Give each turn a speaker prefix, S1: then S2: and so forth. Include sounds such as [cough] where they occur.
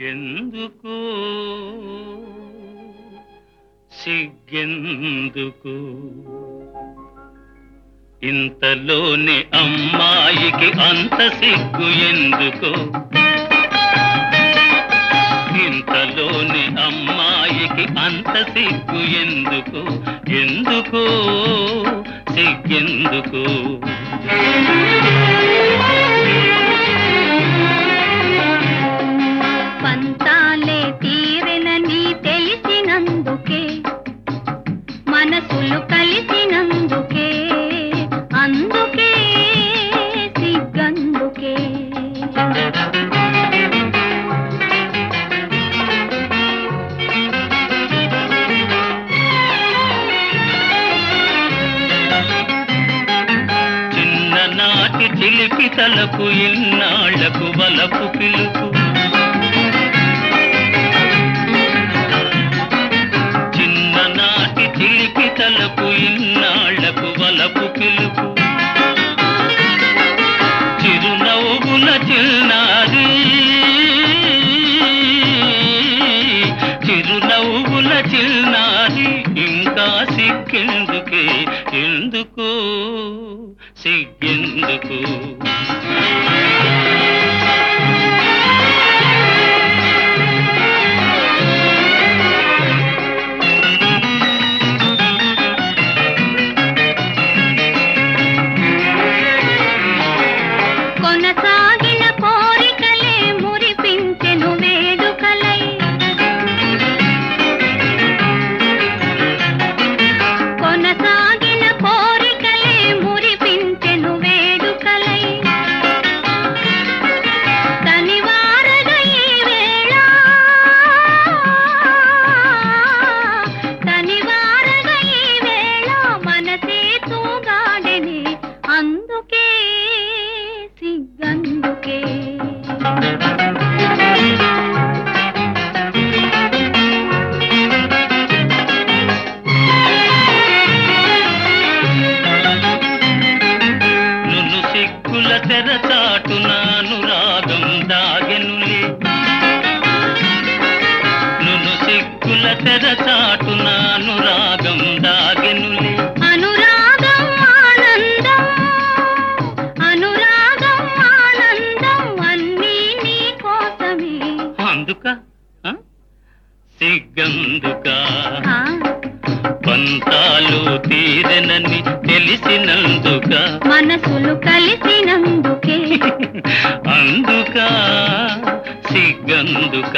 S1: ఎందుకు? సిగ్గెందుకు? ఇంతలోని అమ్మాయికి అంత సిగ్గు ఎందుకు? ఇంతలోని అమ్మాయికి అంత సిగ్గు ఎందుకు? ఎందుకు? సిగ్గెందుకు? చిన్ననాటి చిలిపి తలకు ఇన్నాళ్ళకు వలపు పిలుపు. చిన్ననాటి చిలిపి తలకు ఇన్నాళ్ళకు వలపు పిలుపు. చిరునవ్వుల చిన్నారి చిరునవ్వుల చిన్నారి. సిగ్గెందుకే ఎందుకు? సిగ్గెందుకు కొనసా సిగ్గుల తెరచాటునాను రాగం దాగెనులే. నును సిగ్గుల తెరచాటునాను రాగం దాగెనులే.
S2: అనురాగం ఆనందం అనురాగం ఆనందం అన్నీ నీ కోసమే.
S1: అందుక? సిగ్గందుక. పంతాలు తీరనని తెలిసినందుక.
S2: మనసులు కలిసినందుకే. [laughs]
S1: అందుక సిగ్గందుక.